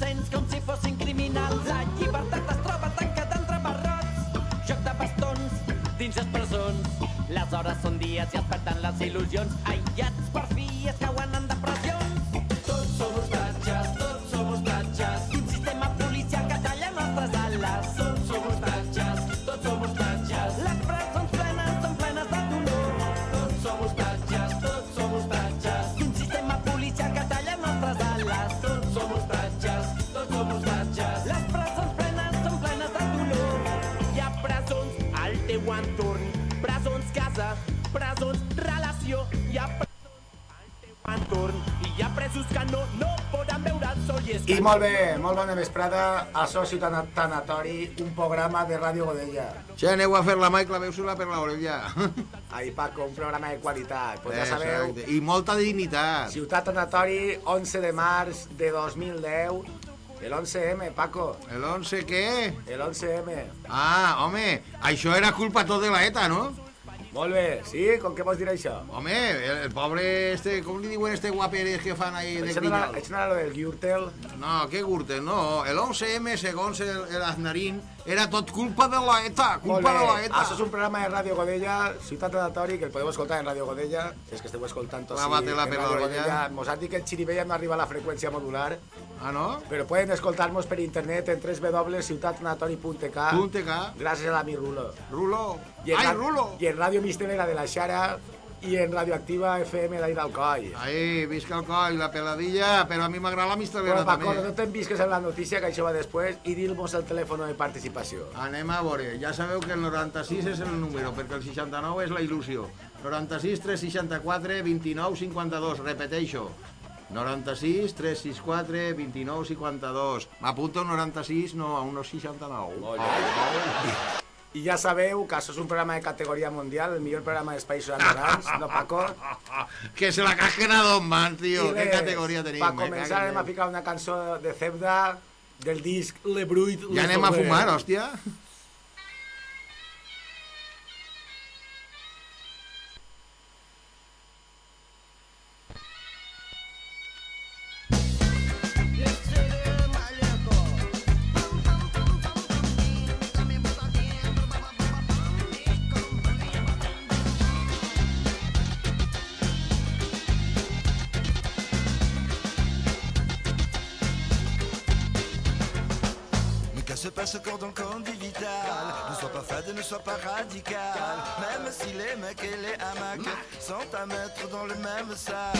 innocents com si fossin criminals. La llibertat es troba tancada entre barrots. Joc de bastons dins les presons. Les hores són dies i es perden les il·lusions. Aïllats molt bé, molt bona vesprada a Soci Tana- Tanatori, un programa de Ràdio Godella. Si aneu a fer la mà i claveu-se-la per l'orella. Ai, Paco, un programa de qualitat. Pues ja sabeu, Exacte. I molta dignitat. Ciutat Tanatori, 11 de març de 2010. El 11M, Paco, El 11 què? el 11M. Ah, home, això era culpa tot de la ETA, no? Molt bé, sí? Com que vols dir això? Home, el, el pobre este, com li diuen este guaperes que fan ahí de criminal? això no era lo del Gürtel? No, què Gürtel, no. El 11M, segons el, el Aznarín, era tot culpa de la ETA, Molt culpa de la bé, ETA. això és un programa de Ràdio Godella, Ciutat Tanatori, que el podeu escoltar en Ràdio Godella, si és que esteu sí, Clavatela en per Ràdio l'orella. Godella. Mos han dit que el Xirivella no arriba a la freqüència modular, Ah, no? però pueden escoltar-nos per internet en www.ciutatanatori.k Punte K. gràcies a l'ami Rulo. Rulo. I en Ai, Rulo. I en Ràdio Mistelera de la Xara i en Radioactiva FM d'Aire Alcoi. Ai, visca el coll, la peladilla, però a mi m'agrada la mistelera Però, Paco, també. no te'n visques en la notícia, que això va després, i dir-nos el telèfon de participació. Anem a veure, ja sabeu que el 96 és el número, perquè el 69 és la il·lusió. 96 364 29 52, repeteixo. 96 364 29 52. M'apunto 96, no, a unos 69. Molt bé. I ja sabeu que això és un programa de categoria mundial, el millor programa dels països americans, no, Paco? Que se la casquen a Don Man, tío. I Qué res, categoria tenim. Per me començar anem a ficar una cançó de Zebda del disc Le Bruit Ja anem a fumar, hòstia. À mettre dans le même sac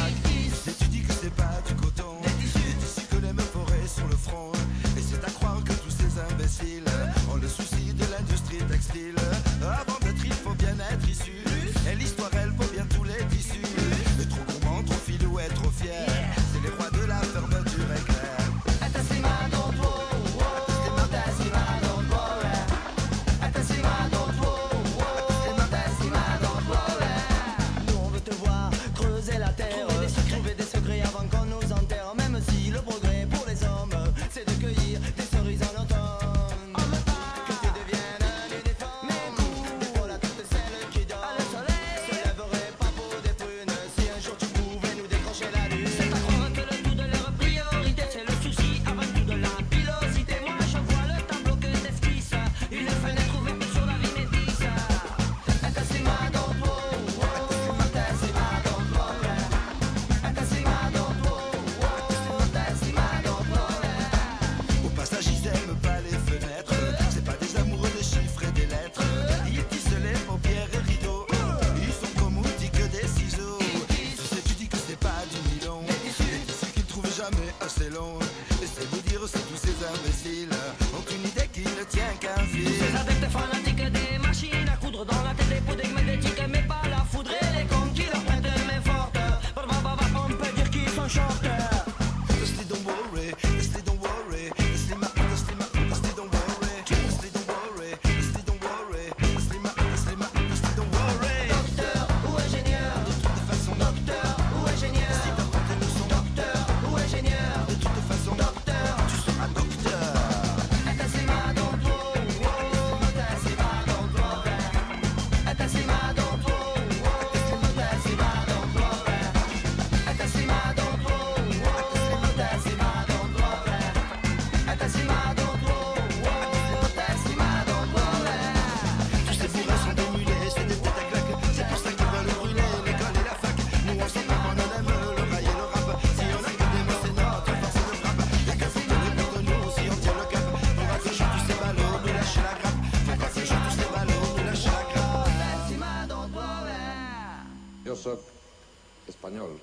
espanyol.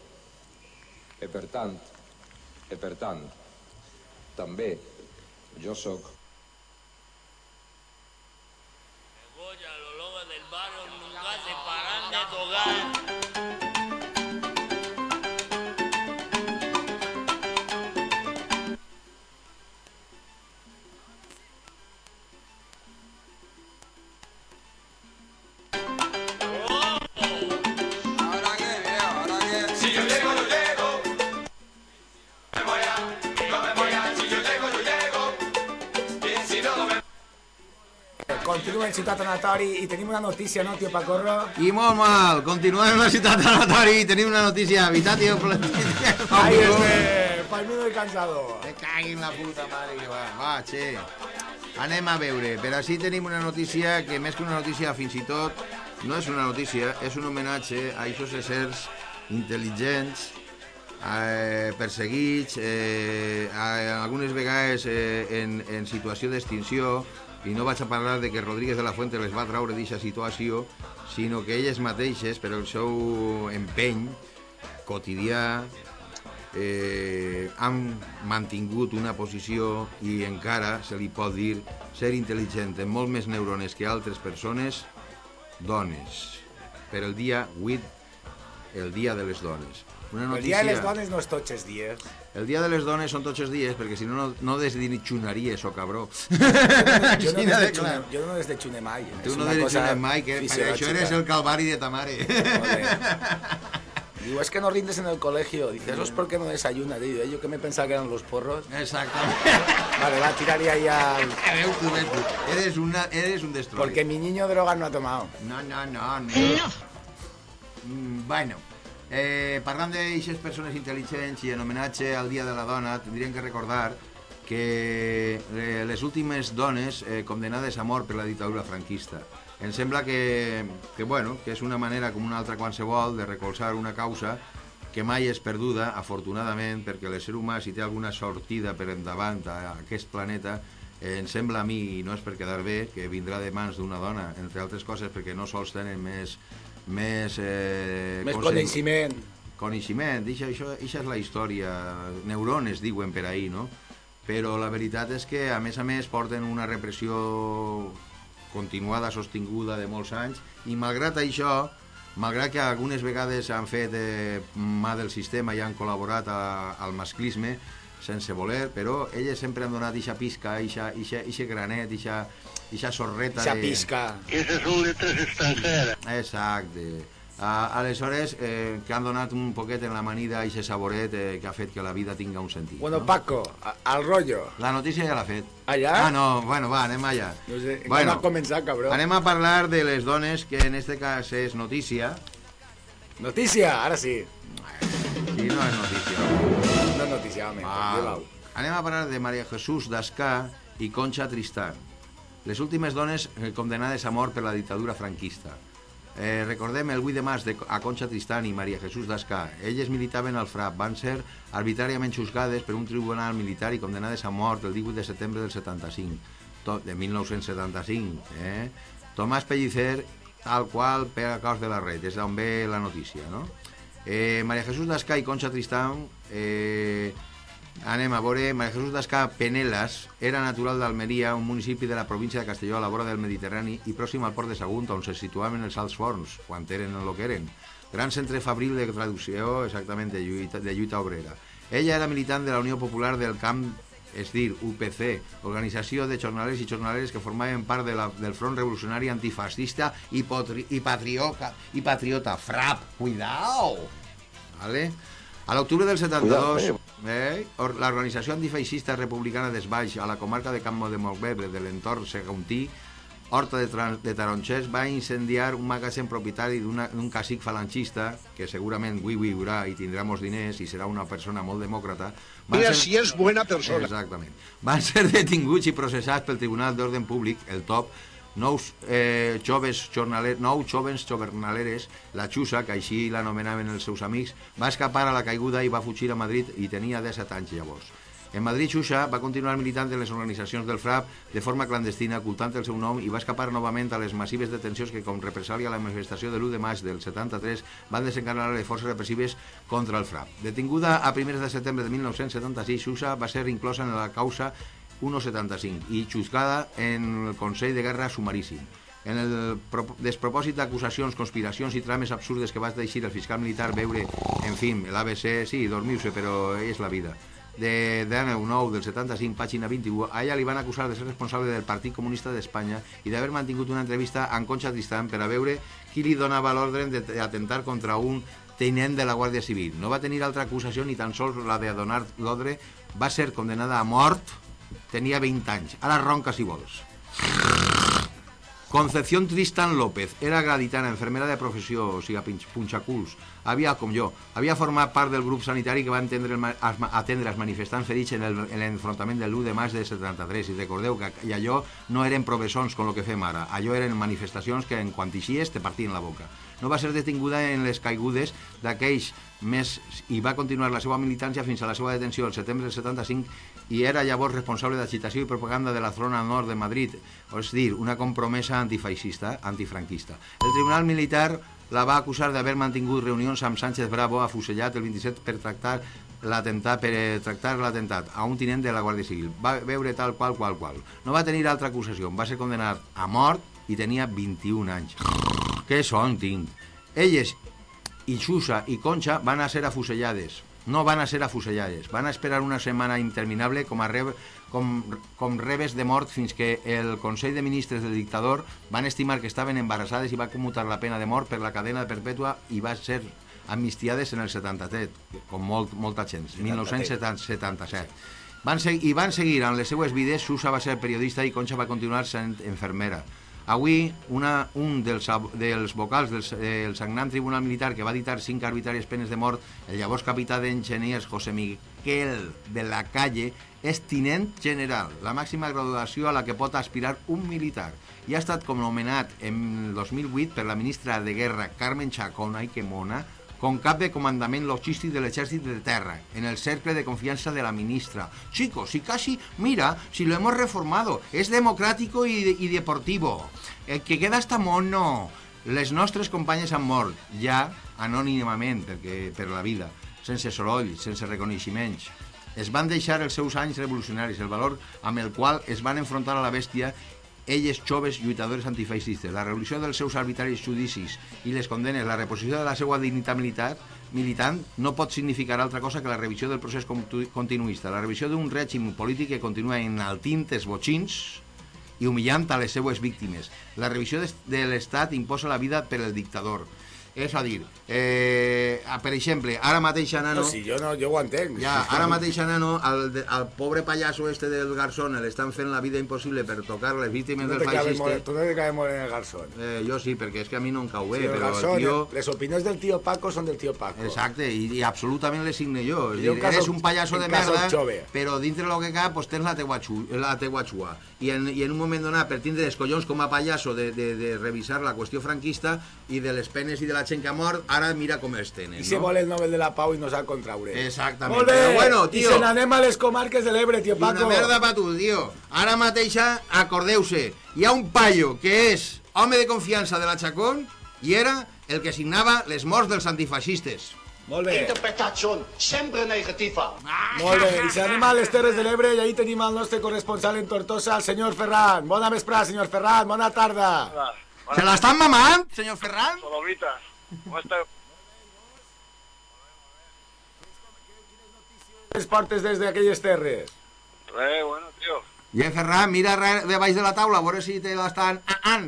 I per tant, i per tant, també jo sóc Continua el ciutat anatori i tenim una notícia, no, tio Pacorro? I molt mal, continuem amb la ciutat de Natori i tenim una notícia, veritat, tio, Ahí este, palmino y cansado. Me cagui en la puta mare que va. Va, che. Anem a veure. Per així tenim una notícia que més que una notícia fins i tot no és una notícia, és un homenatge a aquests éssers intel·ligents, eh, perseguits, eh, a, algunes vegades eh, en, en situació d'extinció, i no vaig a parlar de que Rodríguez de la Fuente les va traure d'aquesta situació, sinó que elles mateixes, per el seu empeny quotidià, eh, han mantingut una posició i encara se li pot dir ser intel·ligent amb molt més neurones que altres persones, dones. Per el dia 8, el dia de les dones. Una El notícia... dia de les dones no és tots els dies. El dia de les dones són tots els dies, perquè si no, no, no desditxonaries, o cabró. Jo no Quina de desdexune, clar. jo no desdexune mai. Tu És no desditxones mai, que per això eres el calvari de ta mare. Digo, es que no rindes en el colegio. Dice, eso es porque no desayuna. Digo, "Eh, yo que me pensaba que eran los porros. Exactament. Vale, va, tiraría ahí al... Tu, tu. Eres, una, eres un destroyer. Porque mi niño drogas no ha tomado. No, no, no. no. Mm, bueno, eh, parlant d'aixes persones intel·ligents i en homenatge al Dia de la Dona, tindríem que recordar que eh, les últimes dones eh, condenades a mort per la dictadura franquista. Em sembla que, que, bueno, que és una manera com una altra qualsevol de recolzar una causa que mai és perduda, afortunadament, perquè l'ésser humà, si té alguna sortida per endavant a aquest planeta, eh, em sembla a mi, i no és per quedar bé, que vindrà de mans d'una dona, entre altres coses perquè no sols tenen més... Més, eh, Més coneixement. coneixement, això, això, això és la història, neurones diuen per ahir, no? Però la veritat és que, a més a més, porten una repressió continuada, sostinguda de molts anys, i malgrat això, malgrat que algunes vegades han fet eh, mà del sistema i han col·laborat a, al masclisme, sense voler, però elles sempre han donat ixa pisca, ixa, ixa, ixa granet, ixa, ixa sorreta Esa de... pisca. Exacte. Uh, aleshores, eh, que han donat un poquet en la manida i saboret eh, que ha fet que la vida tinga un sentit. Bueno, no? Paco, al rollo. La notícia ja l'ha fet. Ah, ja? Ah, no, bueno, va, anem allà. No sé, bueno, bueno, ha començat, cabró. anem a parlar de les dones, que en este cas és notícia. Notícia, ara sí. Sí, no és notícia. No és notícia, home. Lleva-ho. Anem a parlar de Maria Jesús Dascà i Concha Tristán, les últimes dones eh, condenades a mort per la dictadura franquista. Eh, recordem el 8 de març de, a Concha Tristán i Maria Jesús Dascà. Elles militaven al FRAP, van ser arbitràriament juzgades per un tribunal militar i condenades a mort el 18 de setembre del 75, to, de 1975. Eh? Tomàs Pellicer, tal qual, per a de la red, és d'on ve la notícia, no? Eh, Maria Jesús Dascà i Concha Tristán eh, Anem a veure, Maria Jesús Dascà Penelas era natural d'Almeria, un municipi de la província de Castelló a la vora del Mediterrani i pròxim al port de Sagunt, on se situaven els alts forns, quan eren el que eren. Gran centre fabril de traducció, exactament, de lluita, de lluita obrera. Ella era militant de la Unió Popular del Camp és dir, UPC, organització de jornalers i jornaleres que formaven part de la, del Front Revolucionari Antifascista i, potri, i, patriota, i patriota. FRAP, cuidao! Vale? A l'octubre del 72, eh, or- l'organització antifeixista republicana d'Esbaix a la comarca de Camp de Montvebre de l'entorn seguntí Horta de, de Taronxers va incendiar un magatzem propietari d'un cacic falangista, que segurament avui viurà i tindrà molts diners i serà una persona molt demòcrata. Van Mira si és buena persona. Exactament. Van ser detinguts i processats pel Tribunal d'Ordre Públic, el TOP, nous eh, joves jornaleres, nou jovens jornaleres, la Xusa, que així l'anomenaven els seus amics, va escapar a la caiguda i va fugir a Madrid i tenia 17 anys llavors. En Madrid, Xuxa va continuar militant en les organitzacions del FRAP de forma clandestina, ocultant el seu nom i va escapar novament a les massives detencions que, com represàlia a la manifestació de l'1 de maig del 73, van desencadenar les forces repressives contra el FRAP. Detinguda a primers de setembre de 1976, Xuxa va ser inclosa en la causa 1.75 i juzgada en el Consell de Guerra Sumaríssim. En el pro- despropòsit d'acusacions, conspiracions i trames absurdes que va deixir el fiscal militar veure, en fi, l'ABC, sí, dormiu-se, però és la vida de d'Aneu 9 del 75, pàgina 21, a ella li van acusar de ser responsable del Partit Comunista d'Espanya i d'haver mantingut una entrevista amb Concha Tristan per a veure qui li donava l'ordre d'atentar contra un tenent de la Guàrdia Civil. No va tenir altra acusació ni tan sols la de donar l'ordre. Va ser condenada a mort, tenia 20 anys. Ara ronca si vols. Concepción Tristan López era gaditana, enfermera de professió, o sigui, punxaculs. Havia, com jo, havia format part del grup sanitari que va entendre el, atendre els manifestants ferits en l'enfrontament de l'1 de maig de 73. I recordeu que i allò no eren provessons com el que fem ara. Allò eren manifestacions que en quant ixies te partien la boca. No va ser detinguda en les caigudes d'aquells més i va continuar la seva militància fins a la seva detenció el setembre del 75 i era llavors responsable d'agitació i propaganda de la zona nord de Madrid, és dir, una compromesa antifeixista, antifranquista. El Tribunal Militar la va acusar d'haver mantingut reunions amb Sánchez Bravo afusellat el 27 per tractar l'atemptat per eh, tractar l'atemptat a un tinent de la Guàrdia Civil. Va veure tal qual, qual, qual. No va tenir altra acusació. Va ser condenat a mort i tenia 21 anys. Què son, tinc? Elles i Xusa i Concha van a ser afusellades. No van a ser afusellades. Van a esperar una setmana interminable com a reb, com, com rebes de mort fins que el Consell de Ministres del dictador van estimar que estaven embarassades i va commutar la pena de mort per la cadena perpètua i va ser amnistiades en el 77, com molt, molta gent, 1977. Van I van seguir amb les seues vides, Susa va ser periodista i Concha va continuar sent enfermera. Avui, una, un dels, dels vocals del, del sagnant Tribunal Militar que va dictar cinc arbitràries penes de mort, el llavors capità d'enginyers José Miguel de la Calle, és tinent general, la màxima graduació a la que pot aspirar un militar. I ha estat com nomenat en 2008 per la ministra de Guerra Carmen Chacón, ai que mona, con cap de comandament logístic de l'exèrcit de terra, en el cercle de confianza de la ministra. Chicos, si casi, mira, si lo hemos reformado, es democrático y, y deportivo. El que queda està mono. Les nostres companyes han mort, ja anònimament, perquè, per la vida, sense soroll, sense reconeixements. Es van deixar els seus anys revolucionaris, el valor amb el qual es van enfrontar a la bèstia elles joves lluitadores antifeixistes, la revolució dels seus arbitraris judicis i les condenes, la reposició de la seva dignitat militar, militant no pot significar altra cosa que la revisió del procés continuista, la revisió d'un règim polític que continua enaltint els botxins i humillant a les seues víctimes. La revisió de l'Estat imposa la vida per el dictador. És a dir, eh, ah, per exemple, ara mateix a Nano... No, si jo, no, jo ho entenc. Ja, ara mateix a Nano, al, pobre pallasso este del Garzón le estan fent la vida impossible per tocar les víctimes No del feixista. tu no te cabe molt en el garzón. Eh, jo sí, perquè és que a mi no em cau bé, Sí, el però garzón, el tio... Les opinions del tío Paco són del tío Paco. Exacte, i, i absolutament les signe jo. És dir, eres un pallasso de merda, però dintre lo que cap, pues, tens la teua, xu, la teua xua. I en, I en un moment donat, per tindre els collons com a pallasso de, de, de revisar la qüestió franquista i de les penes i de la gent que ha mort, ara mira com els tenen, I se no? vol el Nobel de la Pau i no sap contraure. Exactament. Molt bé, Però bueno, i tio, se n'anem a les comarques de l'Ebre, tio I una Paco. merda pa tu, tio. Ara mateixa, acordeu-se, hi ha un paio que és home de confiança de la Chacón i era el que signava les morts dels antifeixistes. Molt bé, Interpretación siempre negativa. molt bé. I se n'anem a les Terres de l'Ebre i ahí tenim el nostre corresponsal en Tortosa, el senyor Ferran. Bona vesprada, senyor Ferran, bona tarda. Se l'estan mamant, senyor Ferran? Solomita, ¿cómo está? Les portes des d'aquelles terres. Re, bueno, tío. I eh, Ferran, mira de baix de la taula, a veure si te l'estan... Ah, ah.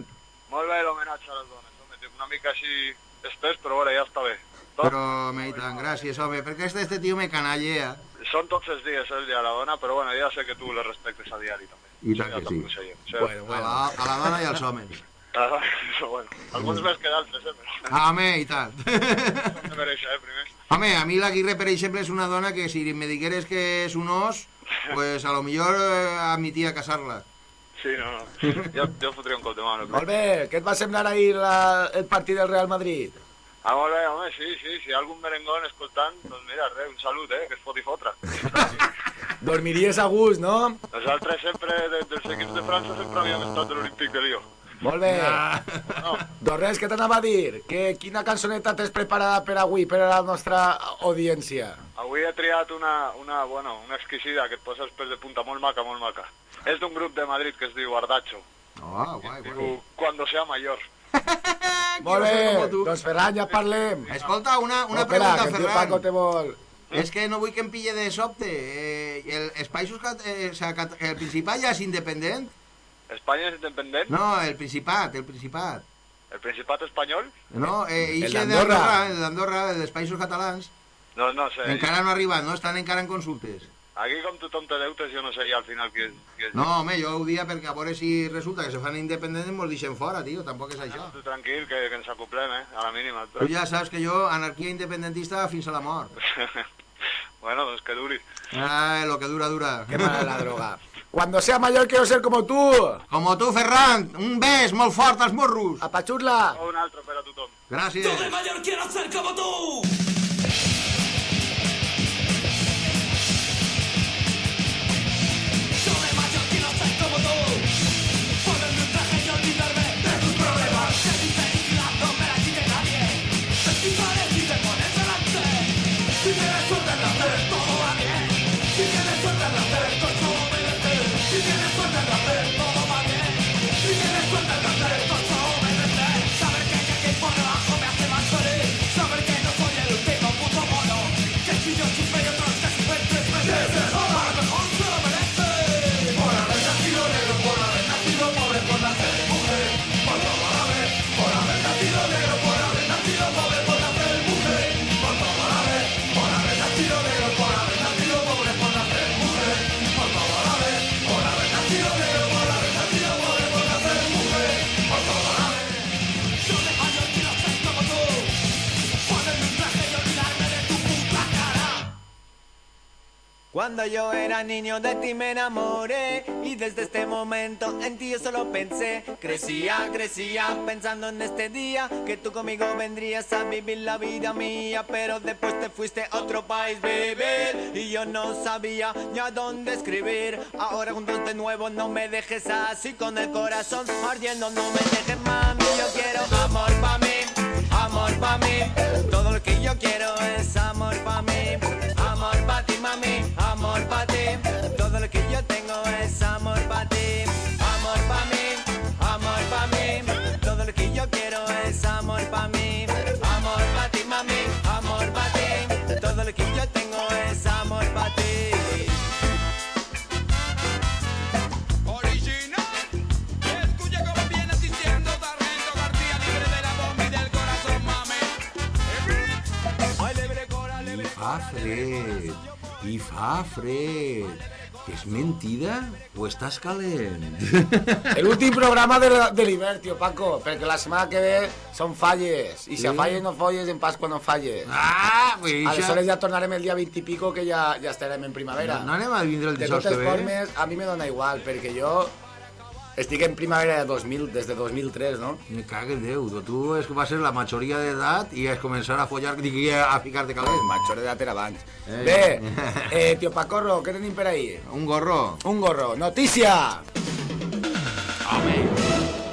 Molt bé l'homenatge a les dones, home, tinc una mica així espès, però bueno, ja està bé. Però, home, i tant, gràcies, home, perquè este, este tio me canallea. Són tots els dies el dia de la dona, però bueno, ja sé que tu les respectes a diari també. I tant ja que sí. Sí. Bueno, A la, a la dona i als homes. Ah, bueno, alguns més que d'altres, eh, però Ah, home, i tant. mereix, eh, primer. Home, a mi la Guirre, per exemple, és una dona que si me digueres que és un os, pues a lo millor eh, admitia casar-la. Sí, no, no. Jo, jo fotria un cop de mano. Molt bé, què et va semblar ahir la, el partit del Real Madrid? Ah, molt bé, home, sí, sí, si hi ha algun merengón escoltant, doncs mira, res, un salut, eh, que es foti fotre. Dormiries a gust, no? Nosaltres sempre, de, dels equips de França, sempre havíem estat de l'Olímpic de Lió. Molt bé. No, Doncs res, què t'anava a dir? Que, quina cançoneta tens preparada per avui, per a la nostra audiència? avui he triat una, una, bueno, una exquisida que et posa els pèls de punta, molt maca, molt maca. És d'un grup de Madrid que es diu Ardacho. Oh, guai, guai. Diu, cuando sea mayor. Molt bé, doncs Ferran, ja parlem. Escolta, una, una No, espera, pregunta, que tio Ferran. Paco te vol... És que no vull que em pille de sobte. Eh, el, els països, cat- eh, o sea, cat- el Principat ja és independent? Espanya és independent? No, el Principat, el Principat. El Principat espanyol? No, eh, El d'Andorra. d'Andorra, el dels països catalans, No, no sé. encara no ha arribat, no? Estan encara en consultes. Aquí com tothom té deutes, jo no sé ja al final qui és. Qui és. No, home, jo ho dia perquè a veure si resulta que se fan independents mos deixen fora, tio, tampoc és això. Tu tranquil, que, que ens acoplem, eh? A la mínima. Tu ja saps que jo, anarquia independentista fins a la mort. bueno, doncs que duri. Ah, lo que dura, dura. Qué mala la droga. Cuando sea mayor quiero ser como tú. Como tu, Ferran, un bes molt fort als morros. Apachurla. O un altre per a tothom. Gràcies. Yo de mayor quiero ser como tú. Cuando yo era niño de ti me enamoré y desde este momento en ti yo solo pensé. Crecía, crecía pensando en este día que tú conmigo vendrías a vivir la vida mía, pero después te fuiste a otro país vivir y yo no sabía ni a dónde escribir. Ahora juntos de nuevo no me dejes así con el corazón ardiendo, no me dejes mami, yo quiero amor pa mí, amor pa mí. Todo lo que yo quiero es amor pa mí. Fred, i fa fred. Que és mentida o estàs calent? El últim programa de, de l'hivern, tio Paco, perquè la setmana que ve són falles. I si a falles no folles, en Pasqua no falles. Ah, pues. Aleshores ja tornarem el dia 20 i pico, que ja, ja estarem en primavera. No, no anem a vindre el De dijous totes que ve? formes, a mi me dona igual, perquè jo estic en primavera de 2000, des de 2003, no? Me cague en Déu, tu és que va ser la majoria d'edat i és començar a follar, dic, a ficar-te calent. Major d'edat era abans. Eh. Bé, eh, tio Pacorro, què tenim per ahí? Un gorro. Un gorro. Notícia! Home,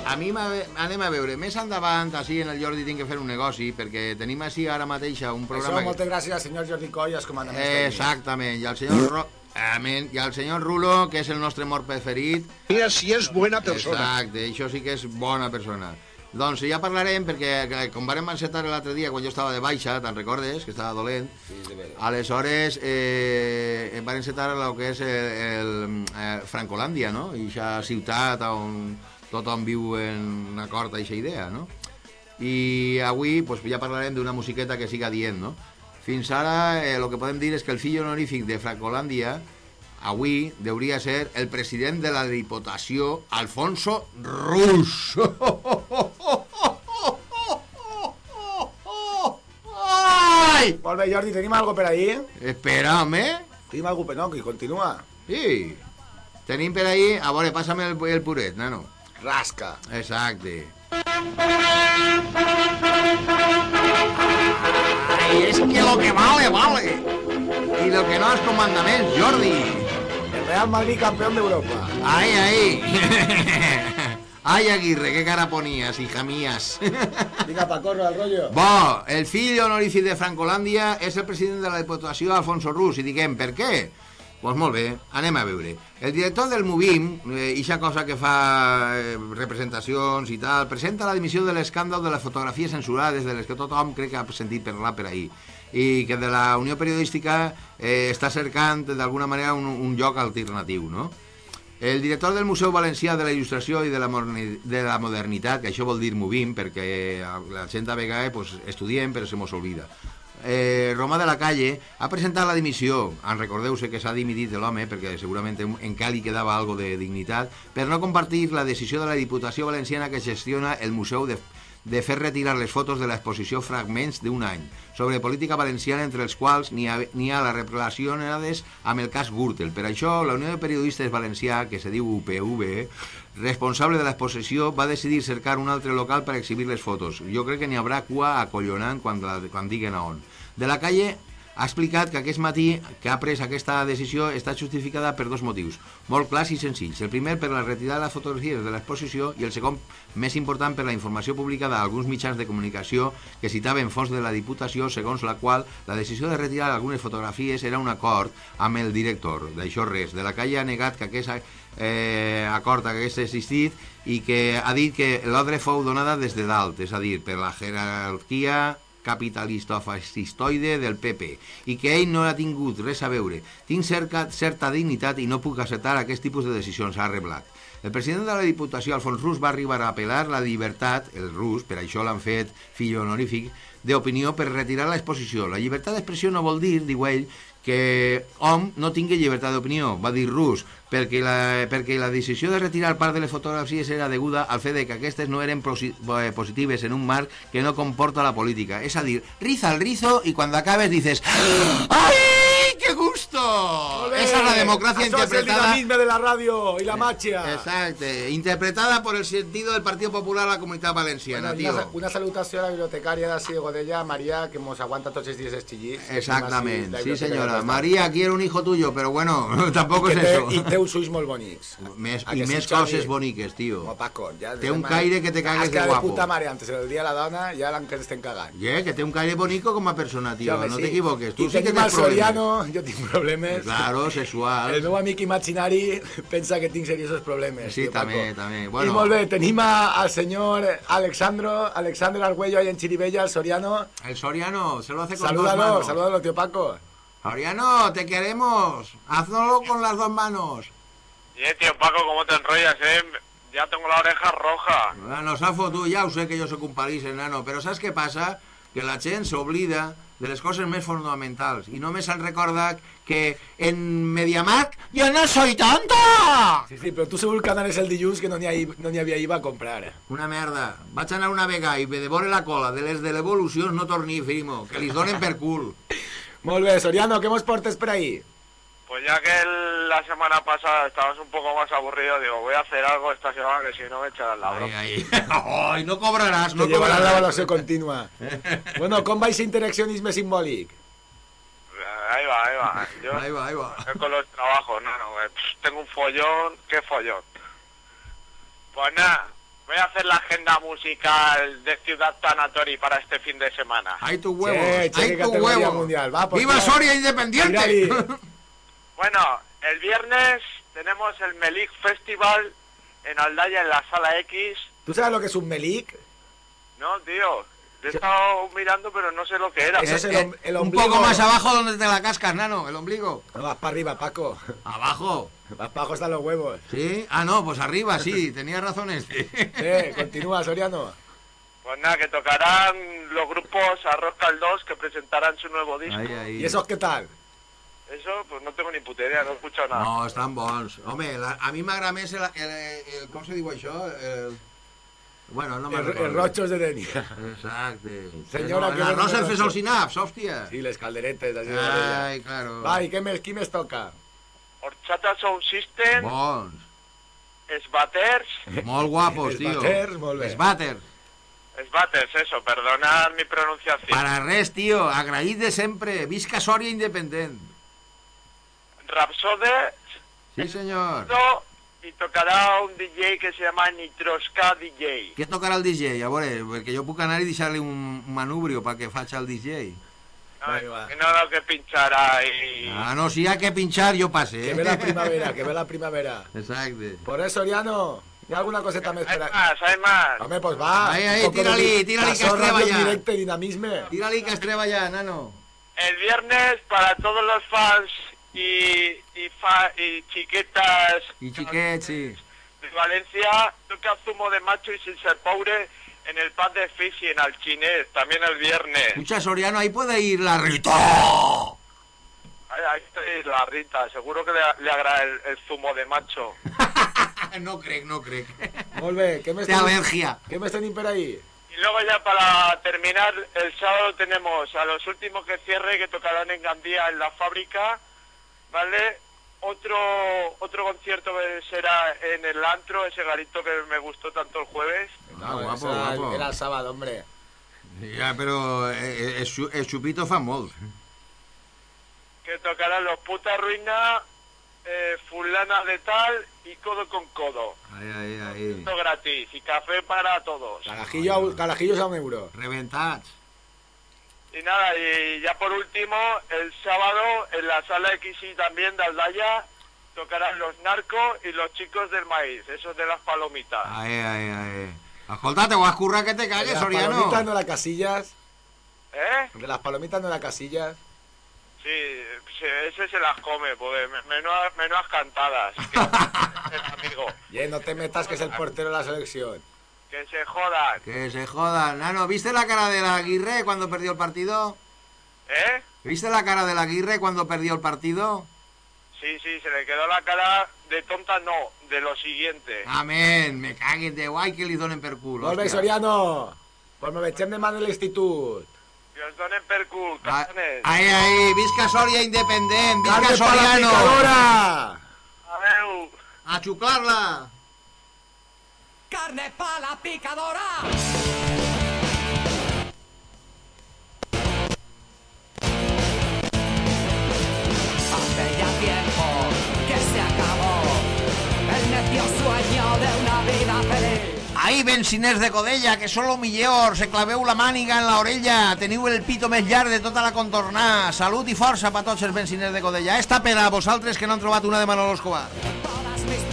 a mi anem a veure, més endavant, així en el Jordi tinc que fer un negoci, perquè tenim així ara mateix un Això, programa... moltes gràcies al senyor Jordi Coll als comandaments Eh, exactament, i al senyor Ro... Amén. I al senyor Rulo, que és el nostre mort preferit. Mira si és buena persona. Exacte, això sí que és bona persona. Doncs ja parlarem, perquè com vàrem encetar l'altre dia, quan jo estava de baixa, te'n recordes, que estava dolent, aleshores eh, em van encetar el que és el, el eh, Francolàndia, no? I aquesta ciutat on tothom viu en acord a aquesta idea, no? i avui pues, ja parlarem d'una musiqueta que siga dient, no? Fins ara eh, el que podem dir és que el fill honorífic de Francolàndia avui deuria ser el president de la Diputació, Alfonso Rus. Ai! Molt bé, Jordi, tenim algo per ahí? Espera'm, eh? Tenim algo per no, que continua. Sí. Tenim per ahí... A veure, pásame el, el puret, nano. Rasca. Exacte. Ai, és que lo que vale, vale. I lo que no és comandaments, Jordi. El Real Madrid campeón de Europa. Ai, ai. Ai, Aguirre, qué cara ponías, hija mías. Vinga, Pacorro, al rollo. Bo, el fill honorífic de Francolàndia és el president de la Diputació, Alfonso Rus, i diguem, per què? Doncs pues molt bé, anem a veure. El director del Movim, eh, ixa cosa que fa eh, representacions i tal, presenta la dimissió de l'escàndol de les fotografies censurades de les que tothom crec que ha sentit parlar per ahir i que de la Unió Periodística eh, està cercant d'alguna manera un, un lloc alternatiu, no? El director del Museu Valencià de la Il·lustració i de la, de la Modernitat, que això vol dir Movim, perquè la gent a vegades pues, estudiem però se mos olvida. Eh, Roma de la Calle ha presentat la dimissió, en recordeu-se que s'ha dimitit l'home perquè segurament en- encara li quedava algo de dignitat, per no compartir la decisió de la Diputació Valenciana que gestiona el Museu de, de fer retirar les fotos de l'exposició Fragments d'un any sobre política valenciana entre els quals n'hi ha, ha les relacionades amb el cas Gürtel. Per això, la Unió de Periodistes Valencià, que se diu UPV, responsable de l'exposició, va decidir cercar un altre local per exhibir les fotos. Jo crec que n'hi haurà cua acollonant quan, la, quan diguen a on. De la calle ha explicat que aquest matí que ha pres aquesta decisió està justificada per dos motius, molt clars i senzills. El primer per la retirada de les fotografies de l'exposició i el segon, més important, per la informació publicada a alguns mitjans de comunicació que citaven fons de la Diputació segons la qual la decisió de retirar algunes fotografies era un acord amb el director. D'això res. De la calle ha negat que aquest eh, acord hagués existit i que ha dit que l'ordre fou donada des de dalt, és a dir, per la jerarquia capitalista fascistoide del PP i que ell no ha tingut res a veure. Tinc cerca, certa dignitat i no puc acceptar aquest tipus de decisions, ha reblat. El president de la Diputació, Alfons Rus, va arribar a apel·lar la llibertat, el Rus, per això l'han fet fill honorífic, d'opinió per retirar l'exposició. La llibertat d'expressió no vol dir, diu ell, que hom no tingui llibertat d'opinió, va dir Rus, perquè la, perquè la decisió de retirar part de les fotografies era deguda al fet de que aquestes no eren eh, positives en un marc que no comporta la política. És a dir, riza el rizo y cuando acabes dices ¡Ay, qué gusto! Esa es la democracia Això és el interpretada... dinamisme de la ràdio i la màgia. Exacte, interpretada por el sentido del Partido Popular a la Comunitat Valenciana, Bueno, tío. una, una salutació a la bibliotecària d'ací de Godella, Maria, que mos aguanta tots els dies estigits. Exactament, sí senyora. de. María, quiero un hijo tuyo, pero bueno, es té, eso. I té uns ulls molt bonics. Més, I sí, Xavi? boniques, tio. Como Paco, Té un caire que te cagues de de guapo. puta mare, antes del dia de la dona, ja l'encara estem cagant. Yeah, que té un caire bonico com a persona, tio. home, no sí. t'equivoques. Tu I sí que el tens problemes. Soriano, jo tinc problemes. Claro, sexual. El meu amic imaginari pensa que tinc seriosos problemes. Sí, també, també. I Bueno, molt bé, tenim al senyor Alexandro, Alexander Argüello ahí en Chiribella, el Soriano. el Soriano se lo hace con dos Salúdalo, manos. salúdalo, tío Paco. Soriano, te queremos. Hazlo con las dos manos. Y eh, tío Paco, ¿cómo te enrollas, eh? Ya tengo la oreja roja. Bueno, Safo, tu ja ho sé que jo sóc un país enano, però saps què passa? Que la gent s'oblida de les coses més fonamentals i només se'n recorda que en Mediamarkt jo no soy tonto! Sí, sí, però tu segur que anaves el dilluns que no n'hi no havia IVA a comprar. Una merda. Vaig anar una vegada i de veure la cola de les de l'evolucions no torni, primo, que li donen per cul. Molt bé, Soriano, què mos portes per ahí? Pues ya que el- la semana pasada estabas un poco más aburrido, digo, voy a hacer algo esta semana que si no me echarán la broma. Ai, ai, no cobraràs, no Te cobraràs. l'avaluació contínua. bueno, com va aquest interaccionisme simbòlic? Ahí va, ahí va. Yo Ahí va, ahí va. con los trabajos, no, no, eh, pff, tengo un follón, qué follón. Pues nada, voy a hacer la agenda musical de Ciudad Tanatori para este fin de semana. Ay, tu huevo, Che, che, ay, que tu categoría huevo. mundial. Va, pues, ¡Viva tira- Soria Independiente! Bueno, el viernes tenemos el Melic Festival en Aldaya en la Sala X. ¿Tú sabes lo que es un melic? No, tío, he estado mirando pero no sé lo que era. Eso es el, Eh, el un ombligo. poco más abajo donde te la cascas, nano, el ombligo. No, vas para arriba, Paco. Abajo. Más para abajo están los huevos. ¿Sí? Ah, no, pues arriba, sí, tenía razón este. Eh, continúa, Soriano. Pues nada, que tocarán los grupos Arroz Caldós que presentarán su nuevo disco. Ahí, ahí. ¿Y esos qué tal? Eso, pues no tengo ni puta idea, no he escuchado nada. No, estan bons. Home, la, a mi m'agrada més el, el, el, Com se diu això? El, bueno, no me'n El, el recordo. rochos de Denia. Exacte. Senyora, l'arròs bueno el fes als sinaps, hòstia. Sí, les calderetes. De Ai, claro. Va, ¿y qué me, quién me toca? Horchata Sound System, Bons. Sbatters, Molt guapos, Els tio. Batters, molt bé. Els Batters. Sbatters, eso, perdonad mi pronunciación. Para res, tio. Agraït de sempre. Visca Sòria independent. Rapsode, Sí, senyor. no, y tocará un DJ que se llama Nitroska DJ. Què tocarà el DJ? A veure, perquè jo puc anar i deixar-li un manubrio perquè faig el DJ. Ahí. Que no lo que pinchará y... Ah, no, si hi ha que pinchar, jo passe. Que ve la primavera, que ve la primavera. Exacte. Por eso, Soriano, ¿y alguna coseta me Hay espera? más, hay más. Hombre, pues va. Ahí, ahí, tírali, tírali, que estreba ya. directo y dinamisme. Tira-li que es treballa, nano. El viernes, para todos los fans y, y, fa- y chiquetas I xiquets, sí. de Valencia, toca zumo de macho y sin ser pobre en el pub de Fishy en Alchinés, también el viernes. Escucha, Soriano, ahí puede ir la Rita. Ahí, ahí está la Rita, seguro que le, le agrada el, el zumo de macho. No crec, no crec. Molt bé, què més Té tenim- al·lèrgia. Què més tenim per ahí? Y luego ya para terminar, el sábado tenemos a los últimos que cierre que tocarán en Gandía en la fábrica, ¿vale? Otro otro concierto será en el antro, ese garito que me gustó tanto el jueves. Ah, guapo, era, guapo. Era el sábado, hombre. Ja, però eh, el, xu- el xupito fa molt. que tocarán los puta ruina, eh, fulana de tal y codo con codo. Ahí, ahí, ahí. Esto gratis y café para todos. Carajillo, a- carajillos a un euro. Reventats. Y nada, y ya por último, el sábado en la sala XY también de Aldaya tocarán los narcos y los chicos del maíz, esos de las palomitas. Ahí, ahí, ahí. Escolta, te vas a currar que te De calles, las Soriano. palomitas no las casillas. ¿Eh? De las palomitas no las casillas. Sí, sí, ese se las come, porque me- menudas, menudas cantadas. Que, el amigo, Y no te metas que es el portero de la selección. Que se jodan. Que se jodan. Nano, ¿viste la cara de la Aguirre cuando perdió el partido? ¿Eh? ¿Viste la cara de la Aguirre cuando perdió el partido? Sí, sí, se le quedó la cara de tonta, no, de lo siguiente. Amén, me caguen de guay que li donen per cul. Molt bé, hòstia. Soriano. Pues me echem de mano el institut. Que os donen per cul, Ah, cabrones. Ahí, ahí, visca Soria independent, visca ¡Carne para la Soriano. picadora! Adeu. A xuclar-la. Carne pa' la picadora. Hace ya tiempo que se acabó el necio sueño de una vida feliz. Ahí, benciners de Codella, que són lo millor. Se claveu la màniga en l'orella. Teniu el pito més llarg de tota la contornà. Salut i força per tots els benciners de Codella. Esta per a vosaltres que no han trobat una de Manolo Escobar. Todas mis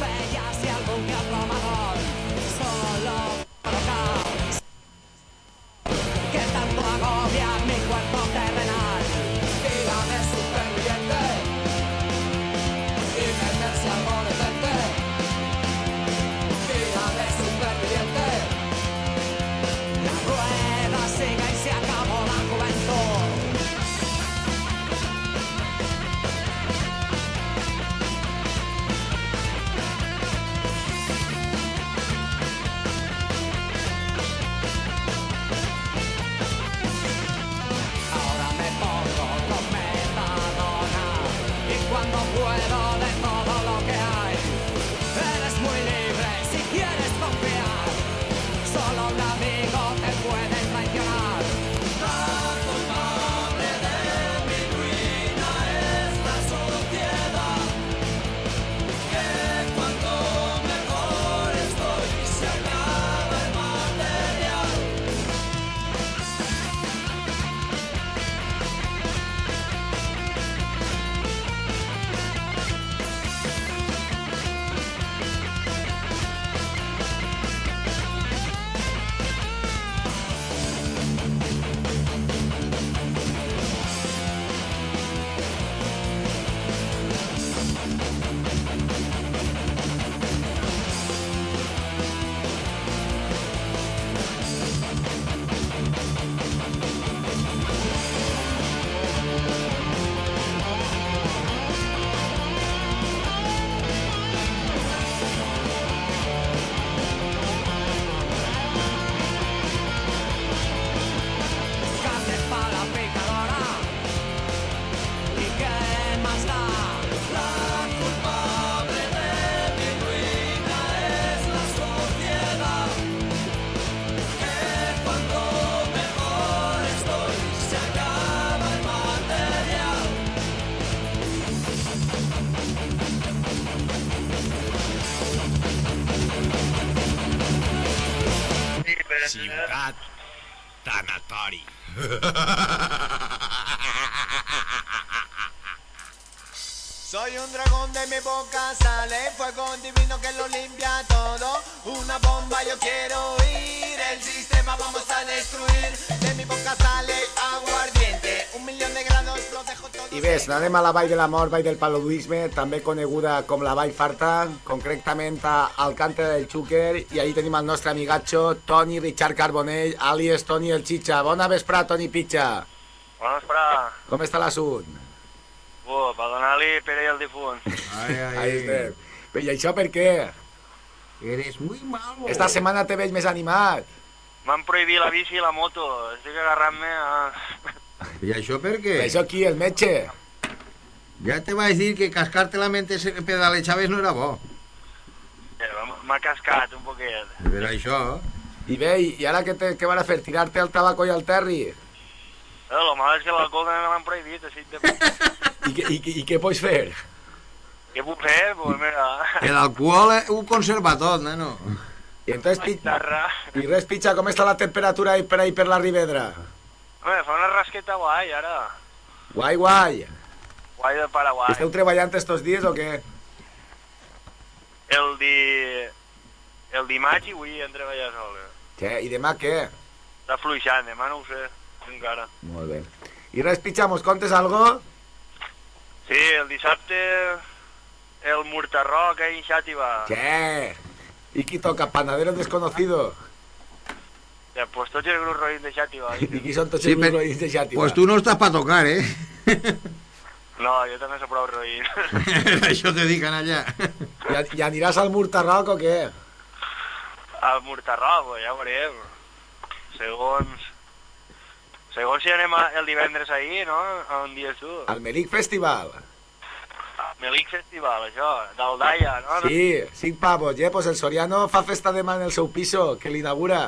Soy un dragón de mi boca sale fuego divino que lo limpia todo. Una bomba yo quiero ir, el sistema vamos a destruir. De mi boca sale bé, anarem a la Vall de la Mort, Vall del Paludisme, també coneguda com la Vall Farta, concretament a Alcántara del Xúquer, i ahí tenim el nostre amigatxo Toni Richard Carbonell, alias Toni el Chicha. Bona vesprà, Toni Pitxa. Bona vesprà. Com està l'assunt? Uh, per donar-li Pere i el difunt. Ai, ai, estem. Bé, I això per què? Eres muy malo. Esta setmana te veig més animat. M'han prohibit la bici i la moto. Estic agarrant-me a... I això per què? Això aquí, el metge. Ja te vaig dir que cascar-te la mente pedalejaves no era bo. Eh, M'ha cascat un poquet. Per això... I bé, i i ara què, te, què van a fer? Tirar-te el tabaco i el terri? Eh, lo mal és que l'alcohol també me l'han prohibit, així de... I, i, què- i què pots fer? Què puc fer? Pues mira... L'alcohol eh, ho conserva tot, neno. I entonces, pi... Guitarra. I res, Pitxa, com està la temperatura ahí per ahí per la Rivedra? Home, fa una rasqueta guai, ara. Guai, guai. Guai de Paraguai. Esteu treballant estos dies o què? El di... El dimarts i avui hem treballat sol. eh. Què? I demà què? Està fluixant, demà no ho sé, encara. Molt bé. I res, Pitxa, mos contes algo? Sí, el dissabte el Murtarró que ha hinxat i va... Què? I qui toca? Panadero desconocido. Ja, pues tots els grups roïns de Xàtiva. I qui són tots Sí, els per- grups de Xàtiva? Pues tu no estàs pa tocar, eh? No, jo també soc prou roïn. això te dic allà. I, I aniràs al Murtarroc o què? Al Murtarró, pues ja veurem. Segons... Segons si anem el divendres ahir, no? On dies tu? Al Melic Festival. Melic Festival, això, d'Aldaia, no? Sí, cinc pavos, eh? Pues el Soriano fa festa demà en el seu piso, que l'inaugura.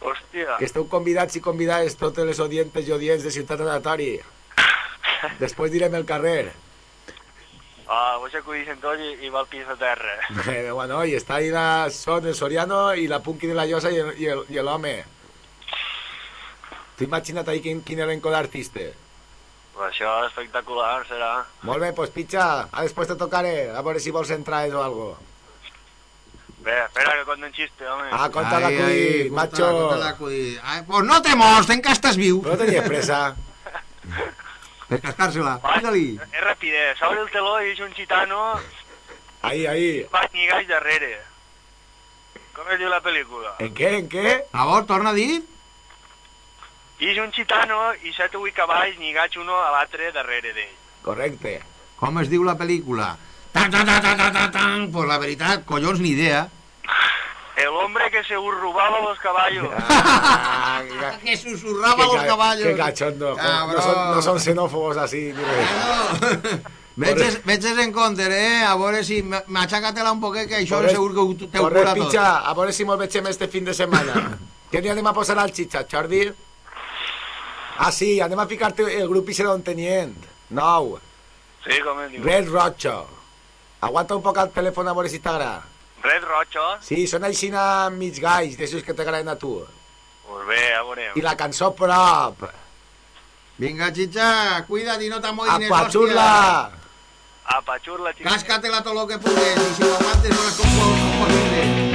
Hòstia. Que esteu convidats i convidades totes les audientes i audients de Ciutat Anatori. Després direm el carrer. Ah, vos acudixen tots i, i va al pis de terra. Eh, bueno, i està ahí la Son, el Soriano i la Punky de la Llosa i l'home. Tu imagina't ahí quin, quin elenco d'artistes. Pues això espectacular serà. Molt bé, pues pitxa, a després te tocaré, a veure si vols entrades o algo. Bé, espera que conta un xiste, home. Ah, conta l'acudit, macho. Conta l'acudit. Pues no te mors, ten que estàs viu. No tenies pressa. Per cascar-se-la. Digue-li. és rapidez. S'obre el teló i és un gitano Ahí, ahí. va lligar darrere. Com es diu la pel·lícula? En què, en què? A veure, torna a dir. I és un gitano i set o vuit cavalls lligats uno a l'altre darrere d'ell. Correcte. Com es diu la pel·lícula? Tan, tan, tan, tan, tan, tan, tan. Pues la veritat, collons, ni idea. El hombre que se robaba los caballos. Ah, que susurraba los ca- caballos. Qué cachondo. Cabrón. No son, no son xenófobos así. ni res. Veges, veges en compte, eh? A veure si... Matxaca-te-la un poquet, que això Corre- segur que ho- t'ho Corre, cura tot. pitxa, a veure si mos vegem este fin de setmana. Què ni anem a posar al xitxa, Jordi? Ah, sí, anem a ficar-te el grup i d'on tenient. Nou. Sí, com es diu? Red Rocho. Aguanta un poc al telèfon a veure si t'agrada. Red Rocho. Sí, són així a mig galls, d'aixòs que t'agraden a tu. Pues bé, ja veurem. I la cançó prop. Vinga, xitxa, cuida't i no t'amoïnes, Apachurla! Apachurla, xitxa. Cáscate-la tot lo que pugues i si ho aguantes, no és com, com posible.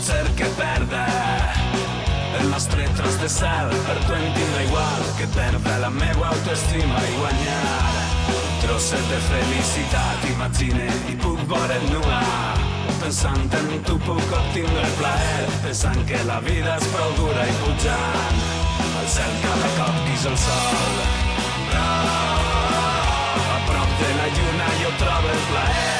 Pot ser que perda. El nostre tros de cel per tu em tindrà igual que perdre la meua autoestima i guanyar. Trosset de felicitat imagine i puc veure nua. Pensant en tu puc obtindre el plaer pensant que la vida és prou dura i pujant. Al cel cada cop guix el sol. A prop de la lluna jo trobo el plaer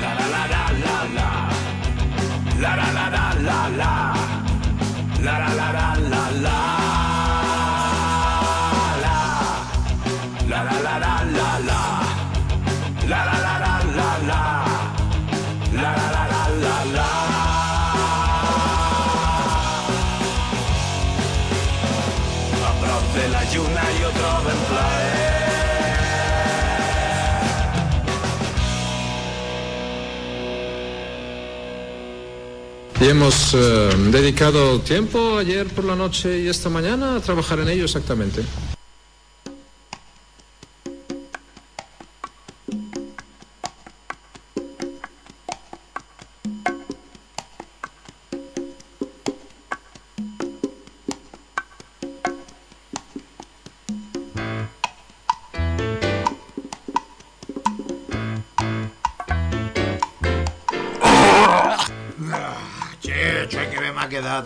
la la la la la la la Y hemos eh, dedicado tiempo ayer por la noche y esta mañana a trabajar en ello exactamente.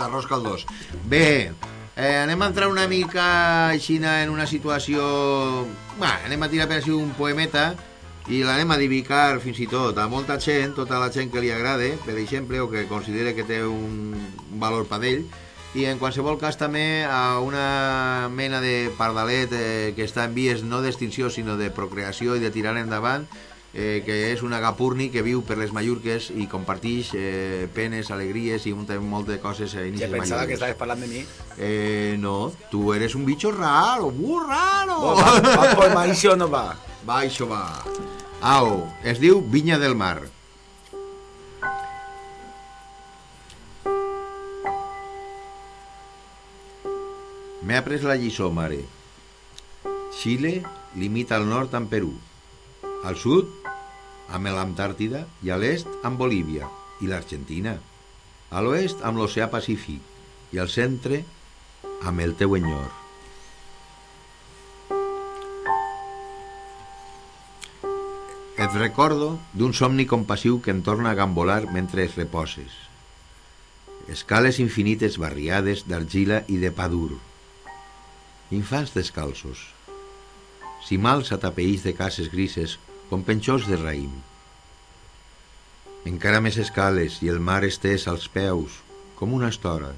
M'ha quedat, arròs caldós. Bé, eh, anem a entrar una mica així en una situació... Bah, anem a tirar per un poemeta i l'anem a dedicar fins i tot a molta gent, tota la gent que li agrade, per exemple, o que considere que té un valor per ell, i en qualsevol cas també a una mena de pardalet eh, que està en vies no d'extinció sinó de procreació i de tirar endavant eh, que és un agapurni que viu per les Mallorques i compartix eh, penes, alegries i un té molt de coses a Ja inicis pensava que estaves parlant de mi. Eh, no, tu eres un bicho raro, muy raro. Va, va por maíz o no va? Va, això va. Au, es diu Vinya del Mar. M'he après la lliçó, mare. Xile limita al nord amb Perú, al sud amb l'Antàrtida i a l'est amb Bolívia i l'Argentina, a l'oest amb l'oceà Pacífic i al centre amb el teu enyor. Et recordo d'un somni compassiu que em torna a gambolar mentre es reposes. Escales infinites barriades d'argila i de pa dur. Infants descalços. Cimals atapeïts de cases grises com penjors de raïm. Encara més escales i el mar estès als peus, com una estora.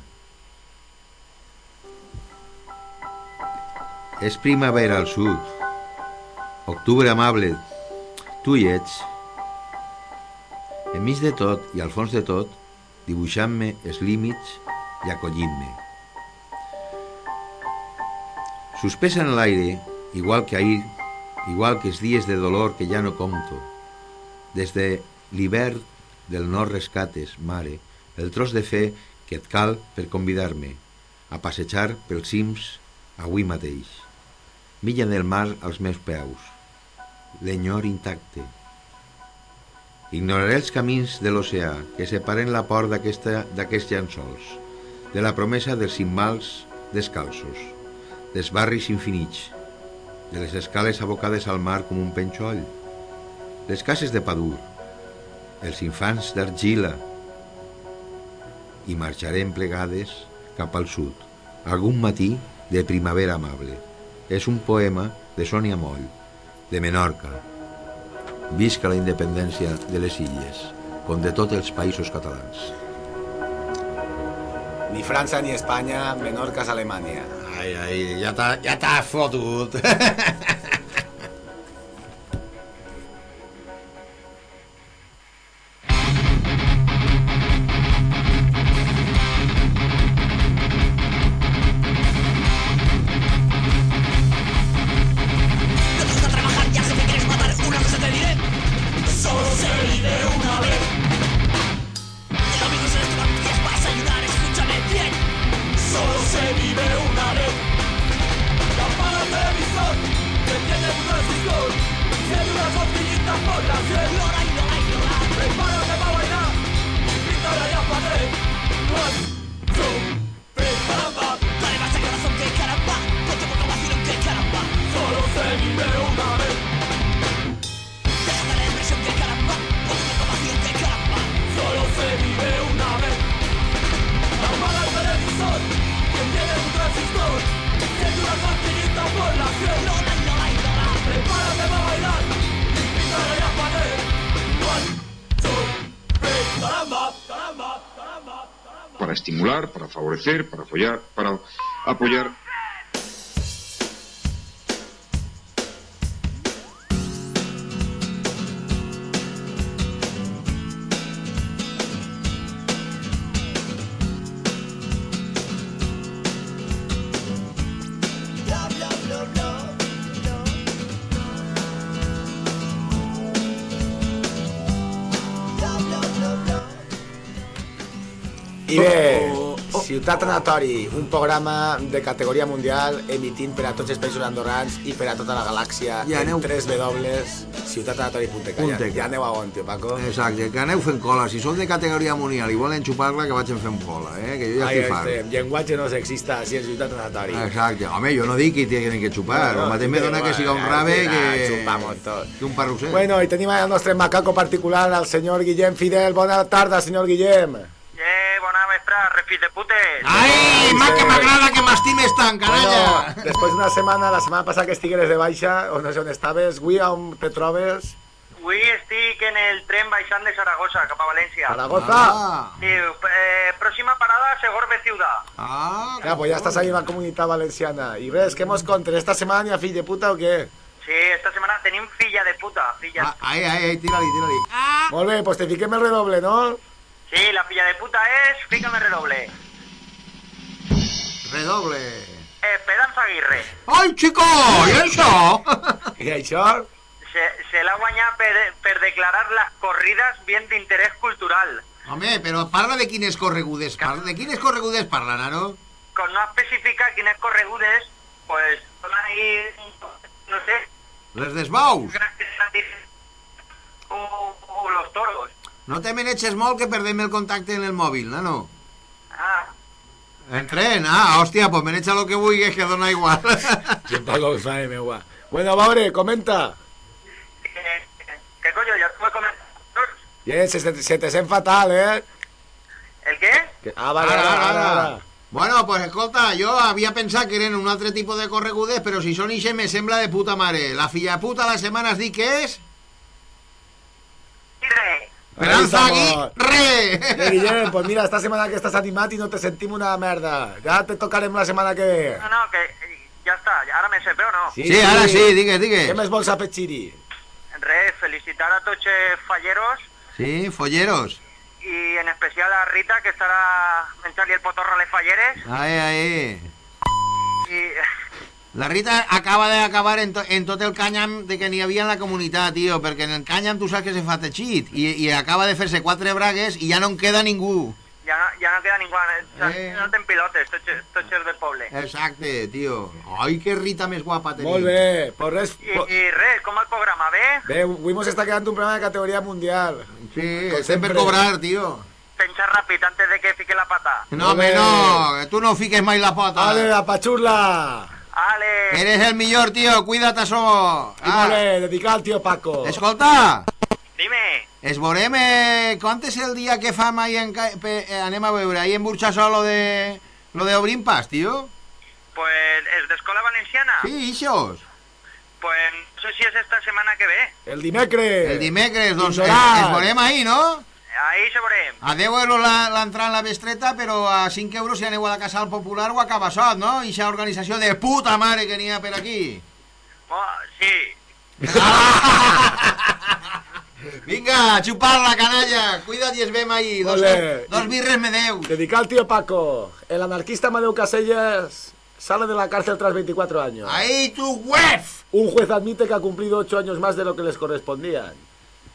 És primavera al sud. Octubre amable, tu hi ets. Enmig de tot i al fons de tot, dibuixant-me els límits i acollint-me. Suspès en l'aire, igual que ahir, igual que els dies de dolor que ja no compto, des de l'hivern del no rescates, mare, el tros de fe que et cal per convidar-me a passejar pels cims avui mateix. Milla del mar als meus peus, l'enyor intacte. Ignoraré els camins de l'oceà que separen la d'aquesta- d'aquests llençols, de la promesa dels cimbals descalços, dels barris infinits, de les escales abocades al mar com un penxoll, les cases de Padur, els infants d'argila, i marxarem plegades cap al sud, algun matí de primavera amable. És un poema de Sònia Moll, de Menorca. Visca la independència de les illes, com de tots els països catalans. Ni França ni Espanya, Menorca és Alemanya. Ai, ai, ja t'ha ja t'ha fotut. Ya para favorecer, para apoyar, para apoyar. Ciutat Anatori, un programa de categoria mundial emitint per a tots els països andorrans i per a tota la galàxia Ja en aneu. 3 W ciutatanatori.ca. Ja, ja aneu a on, tio Paco? Exacte, que aneu fent cola. Si són de categoria mundial i volen xupar-la, que vagin fent cola, eh? Que jo ja estic fart. Llenguatge no sexista, així en Ciutat Anatori. Exacte. Home, jo no dic que tienen que xupar. No, No, mateix me dona que siga un rave que... xupamos tot. Que un parrusset. Bueno, i tenim el nostre macaco particular, el senyor Guillem Fidel. Bona tarda, senyor Guillem. Vespre, refit de putes. Ai, ma que m'agrada que m'estimes tant, canalla! Bueno, després d'una setmana, la setmana passada que estigueres de baixa, o no sé on estaves, avui on te trobes? Avui estic en el tren baixant de Saragossa cap a València. Saragossa? Ah, Sí, eh, próxima parada, Segorbe Ciudad. ah, Ja, pues ja estàs ahí en la comunitat valenciana. I res, què mos contes? Esta setmana ni a fill de puta o què? Sí, esta setmana tenim filla de puta, filla. ah, ai, ai, ai, tira-li, tira-li. Molt bé, pues te fiquem el redoble, no? Sí, la filla de puta es, fíjame redoble, Redoble. Esperanza Aguirre. Ai, xico, i això? I això? Se, se l'ha guanyat per, per declarar les corrides bien d'interès cultural. Home, però parla de quines corregudes parla. De quines corregudes parla, nano? Con no especificar quines corregudes, pues son ahí, no sé, Les desbaus. o, o los toros. No te meneches molt que perdem el contacte en el mòbil, nano. Ah, En tren, ah, hòstia, pues menecha lo que vulguis que dona igual. Sí, Paco, sabe, meua. Bueno, a veure, comenta. ¿qué coño? Ya estuve comentando. Bien, se, se, se te sent fatal, eh? ¿El qué? Que- Ah, vale, ara, ara, ara. Bueno, pues escolta, jo havia pensat que eren un altre tipus de corregudes, però si són ixe me sembla de puta mare. La filla puta la setmana has dit que és... Esperanza Aguirre. Eh, Guillem, pues mira, esta semana que estás animat i no te sentim una merda. Ya te tocarem la setmana que ve. No, no, que eh, ya está, ara me sé, però no. Sí, ara sí, digues, digues. Què més vols afegir-hi? Res, felicitar a tots els falleros Sí, folleros. i en especial a Rita, que estarà menjant-li el potorro a les falleres. Ai, ai. I La Rita acaba d'acabar en, to, en tot el cànyam de que n'hi havia en la comunitat, tio, perquè en el cànyam tu saps que se fa teixit i, i acaba de fer-se quatre bragues i ja no en queda ningú. Ja, no- ja no queda ningú. Eh. No ten pilotes, tots, tots els del poble. Exacte, tio. Ai, que Rita més guapa tenim. Molt bé, pues res... I, I res, com el programa, bé? Bé, avui mos està quedant un programa de categoria mundial. Sí, Com estem per cobrar, tio. Pensa ràpid antes de que fique la pata. No, home, no, tu no fiques mai la pota. Ale, la pachurla. Ale. Eres el millor, tio, cuida't això. Molt bé, dedicar al tio Paco. Escolta, Dime. es veurem... Eh, quan és el dia que fam ahí en... ca- pe- eh, anem a veure, ahí en Burxassó lo de... Lo de Obrim Pas, tio? Pues és d'Escola Valenciana. Sí, ixos. Pues no sé si és esta setmana que ve. El dimecres. El dimecres, doncs es, es veurem ahí, no? Ahí se veurem. A 10 euros la- l'entrada en la bestreta, però a 5 euros si aneu a la Casal Popular o a Cabassot, no? Ixa organització de puta mare que n'hi ha per aquí. Oh, sí. Vinga, xupar-la, canalla. Cuida't i es vem ahí. Dos, Ole. dos birres me deu. Dedicar al tío Paco. El anarquista Amadeu Casellas sale de la cárcel tras 24 años. Ahí tu web. Un juez admite que ha cumplido 8 años más de lo que les correspondían.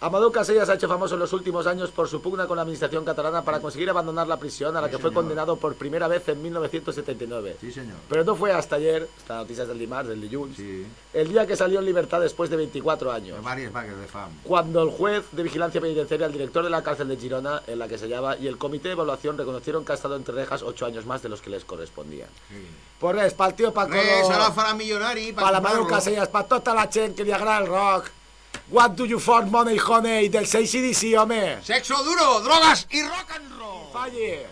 Amadeu Casellas ha hecho famoso en los últimos años por su pugna con la administración catalana para conseguir abandonar la prisión a la Sí, que fue señor. condenado por primera vez en 1979. Sí, senyor. Pero no fue hasta ayer, esta noticia es del Dimarts, del dilluns, Sí. el día que salió en libertad después de 24 años. Varias vaques de fam. Cuando el juez de vigilancia penitenciaria, el director de la cárcel de Girona, en la que se hallaba, y el comité de evaluación reconocieron que ha estado entre rejas ocho años más de los que les correspondían. Por res, pa'l tio Paco... Res, ara farà milionari. Pa la Manu Casellas, pa tota la gent que li agrada el rock. What do you for money, honey? Del 6 CDC, home. Sexo duro, drogas y rock and roll. Falles.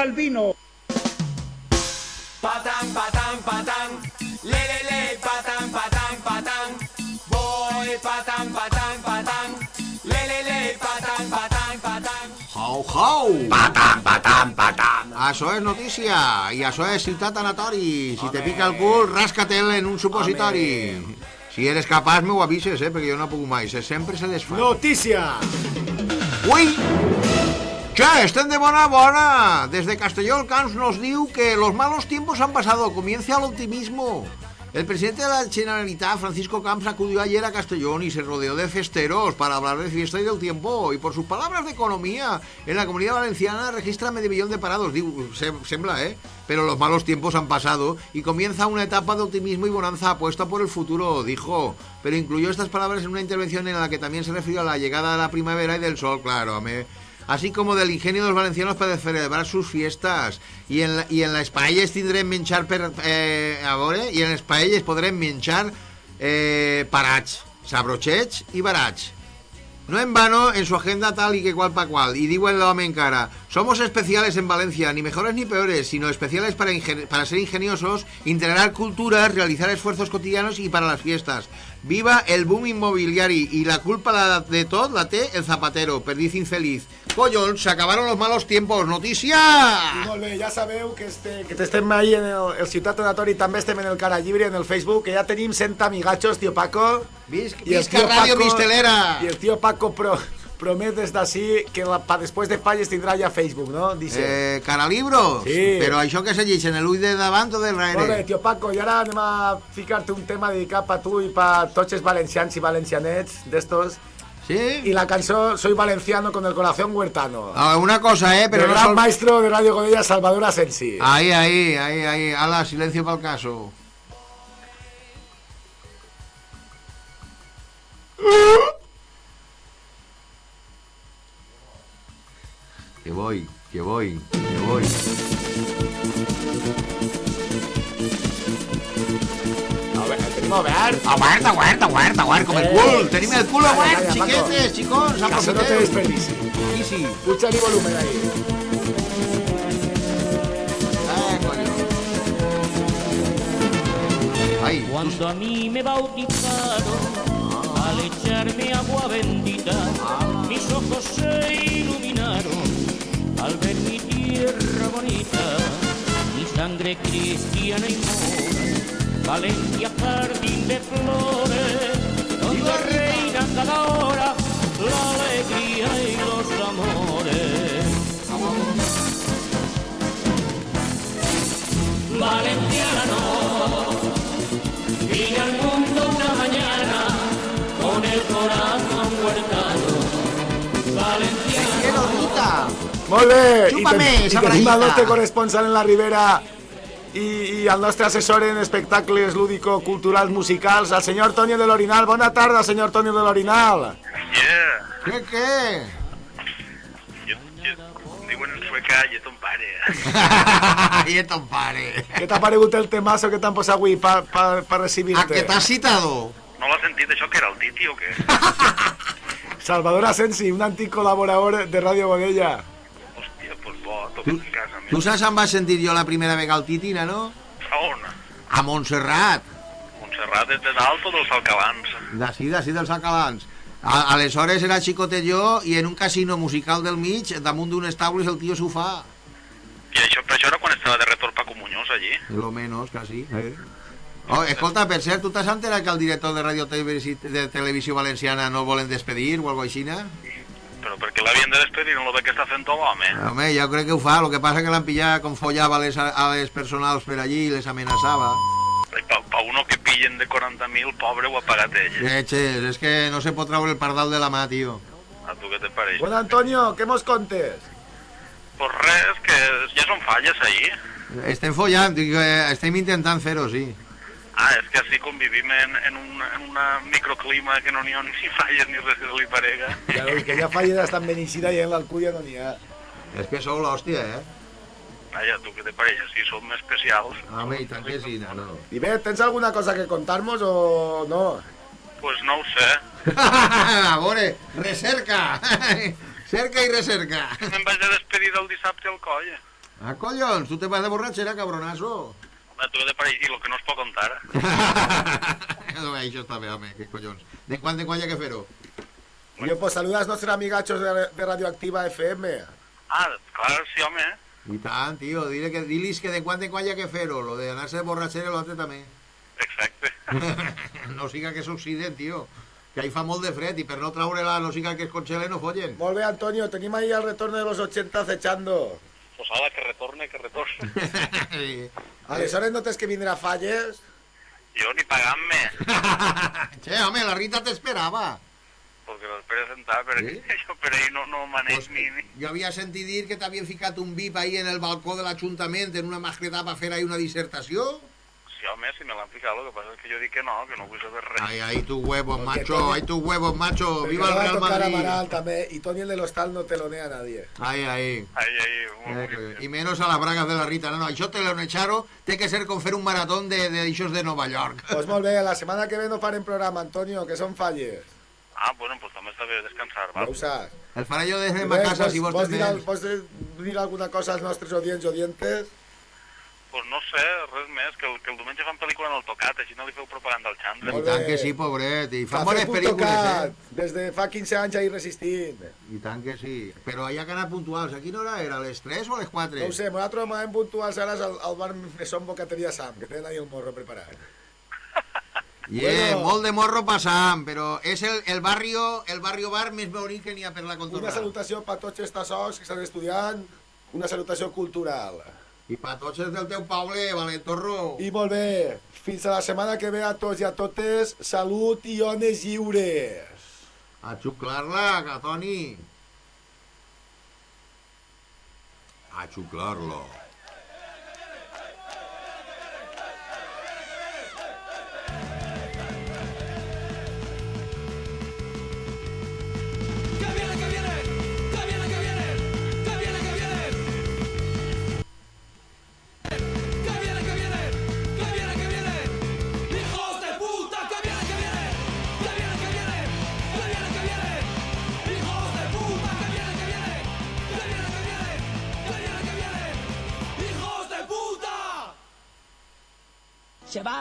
¡Viva el vino! Patán, patán, patán, le, le, le, patán, patán, patán. Voy, patán, patán, patán, le, le, le, patán, patán, patán. Jau, jau! Patam, patam, patam. Això és notícia i això és ciutat anatori. Si te pica el cul, rasca-te'l en un supositori. Si eres capaç, m'ho avises, eh, perquè jo no puc mai. Se- Sempre se desfà. Notícia! Ui! Che, estem de bona bona. Desde Castelló el Camps nos diu que los malos tiempos han pasado. Comienza el optimismo. El presidente de la Generalitat, Francisco Camps, acudió ayer a Castellón y se rodeó de festeros para hablar de fiesta y del tiempo. Y por sus palabras de economía, en la comunidad valenciana registra medio millón de parados. Digo, se, sembla, ¿eh? Pero los malos tiempos han pasado y comienza una etapa de optimismo y bonanza apuesta por el futuro, dijo. Pero incluyó estas palabras en una intervención en la que también se refirió a la llegada de la primavera y del sol, claro. Me, así como del ingenio de los valencianos para celebrar sus fiestas. I en, la, i en les paelles tindrem menjar per... Eh, i en les paelles podrem menjar eh, parats, i barats. No en vano en su agenda tal y que cual pa' cual. Y digo el hombre en cara, somos especiales en Valencia, ni mejores ni peores, sino especiales para, para ser ingeniosos, integrar culturas, realizar esfuerzos cotidianos y para las fiestas. Viva el boom inmobiliari y la culpa la- de todo la té el zapatero, perdiz infeliz. Collons, se acabaron los malos tiempos. ¡Noticia! I molt bé, ja sabeu que, este, que estem ahí en el, el Ciutat Anatori, també estem en el Cara Llibre, en el Facebook, que ja tenim 100 amigatxos, tio Paco. El visca Paco- Mistelera. I el tio Paco pro, promet des d'ací que la, pa després de falles tindrà ja Facebook, no? Dice. Eh, caralibros? Sí. Però això que se llegeix en l'ull de davant o de Molt bé, darrere? tio Paco, i ara anem a ficar-te un tema dedicat pa tu i pa tots els valencians i valencianets d'estos. Sí? I la cançó Soy valenciano con el corazón huertano. Ah, una cosa, eh, pero no gran sol- maestro de Radio Godella, Salvador Asensi. Ahí, ahí, ahí, ahí. Ala, silencio para el caso. Que voy, que voy, que voy. A ver, el tenim obert. Obert, obert, obert, obert, com el Eh, cul. Tenim el cul calla, obert, calla, xiquetes, Paco. xicons, Que això no aprofiteu. te desperdici. Sí, sí. Pucha ni volumen ahí. Ay, Cuando a mí me bautizaron, al echarme agua bendita, mis ojos se bonita, mi sangre cristiana y mora, Valencia jardín de flores, donde reina cada hora la alegría y los amores. Valenciano, vine al mundo una mañana con el corazón huertano. Molt bé. I, ten, i tenim el nostre corresponsal en la Ribera i, i el nostre assessor en espectacles lúdico-culturals musicals, el senyor Tonio de l'Orinal. Bona tarda, senyor Tonio de l'Orinal. Yeah. ¿Qué, qué? Jo, jo, diuen en sueca, i ton pare. y esto pare. Què t'ha paregut el temazo que t'han posat avui per pa, pa ¿A recibir-te? que t'has citado? No l'ha sentit això, que era el Titi o què? Salvador Asensi, un antic col·laborador de Radio Godella. Bo, en casa. Tu saps on vaig sentir jo la primera vegada al Titina, no? A on? A Montserrat. Montserrat és de dalt o dels Alcalans? D'ací, d'ací dels Acalans. A, aleshores era xicotet jo i en un casino musical del mig, damunt d'un estables, el tio s'ho fa. I això, però això era quan estava de retorn Paco Muñoz allí. Lo menos, quasi. Eh? Oh, escolta, per cert, tu t'has enterat que el director de Radio de Televisió Valenciana no el volen despedir o alguna cosa així? Però per què l'havien de despedir lo de que està fent l'home? Home, jo crec que ho fa, el que passa que l'han pillat com follava les, a les personals per allí i les amenaçava. I pa, pa uno que pillen de 40.000, pobre, ho ha pagat ell. Lleches, és que no se pot treure el pardal de la mà, tio. A tu què te pareix? Bueno, Antonio, què mos contes? Pues res, que ja són falles ahí. Estem follant, dic, eh, estem intentant fer-ho, sí. Ah, és que així convivim en, en, un, en una microclima que no n'hi ha ni falles ni res que se li parega. Ja veus que ja falles estan Beneixida i en l'Alcúdia no n'hi ha. És que sou l'hòstia, eh? Vaja, tu què te pareix? Si som especials. Home, i tant que sí, no. I bé, tens alguna cosa que contar-nos o no? Pues no ho sé. a veure, recerca. Cerca i recerca. Me'n vaig a despedir del dissabte al coll. Ah, collons, tu te vas de borratxera, cabronazo. Tuve de parir, y lo que no os puedo contar. No, això està bé, home, que collons. De quan de quan hi ha que fer-ho? Oye, pues saluda a nuestros amigachos de, de Radioactiva FM. Ah, clar, sí, home. I tant, tio, dile que, dilis que de quan de quan hi ha que fer-ho, lo de anar-se de borratxera i l'altre també. Exacte. no siga que s'oxiden, tio. Que ahí fa molt de fred i per no traure-la, no siga que es congelen, no follen. Molt bé, Antonio, tenim ahí el retorno de los 80 acechando. Pues ahora que retorne, que retorne. Aleshores no tens que vindre a falles? Jo ni pagant-me, Che, home, la Rita t'esperava. perquè l'espero sentar, però Sí? jo per ahí no, no maneix ni, ni... Jo havia sentit dir que t'havien ficat un bip ahí en el balcó de l'Ajuntament en una mascletà per fer ahí una dissertació. Sí, home, si me l'han ficat, el que passa és que jo dic que no, que no vull saber res. Ay, ay, tus huevos, Porque macho, ay, tus huevos, macho. Porque Viva el va Real Madrid. Amaral también, y Tony el de los tal no telonea a nadie. Ay, ay. Ahí, ahí, un... Eh, I menys a les bragues de la Rita. No, no, això te l'onecharo té que ser com fer un maratón de, de d'aixòs de Nova York. Pues molt bé, la setmana que ve no farem programa, Antonio, que són falles. Ah, bueno, pues també està bé descansar, Ja val? ho saps. El faré jo des de ma casa, si vols vols dir, vols dir alguna cosa als nostres audients i audientes? Pues no sé, res més, que el, que el diumenge fan pel·lícula en el tocat, així no li feu propaganda al Chandler. I tant que sí, pobret. I fan bones pel·lícules, eh? Des de fa 15 anys ja hi resistint. I tant que sí. Però hi ha que anar puntuals. A quina hora era? A les 3 o a les 4? No ho sé, nosaltres hem puntuals ara al, al bar Mesón Bocateria Sam, que tenen ahí el morro preparat. Yeah, Bueno. molt de morro passant, però és el, el barrio el barrio bar més bonic que n'hi ha per la Una contorna. salutació per tots els tassocs que estan estudiant, una salutació cultural. I per tots els del teu poble, Valentorro. I molt bé, fins a la setmana que ve a tots i a totes, salut i ones lliures. A xuclar-la, que Toni. A xuclar-la.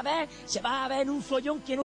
Ver, se va a ver un follón que no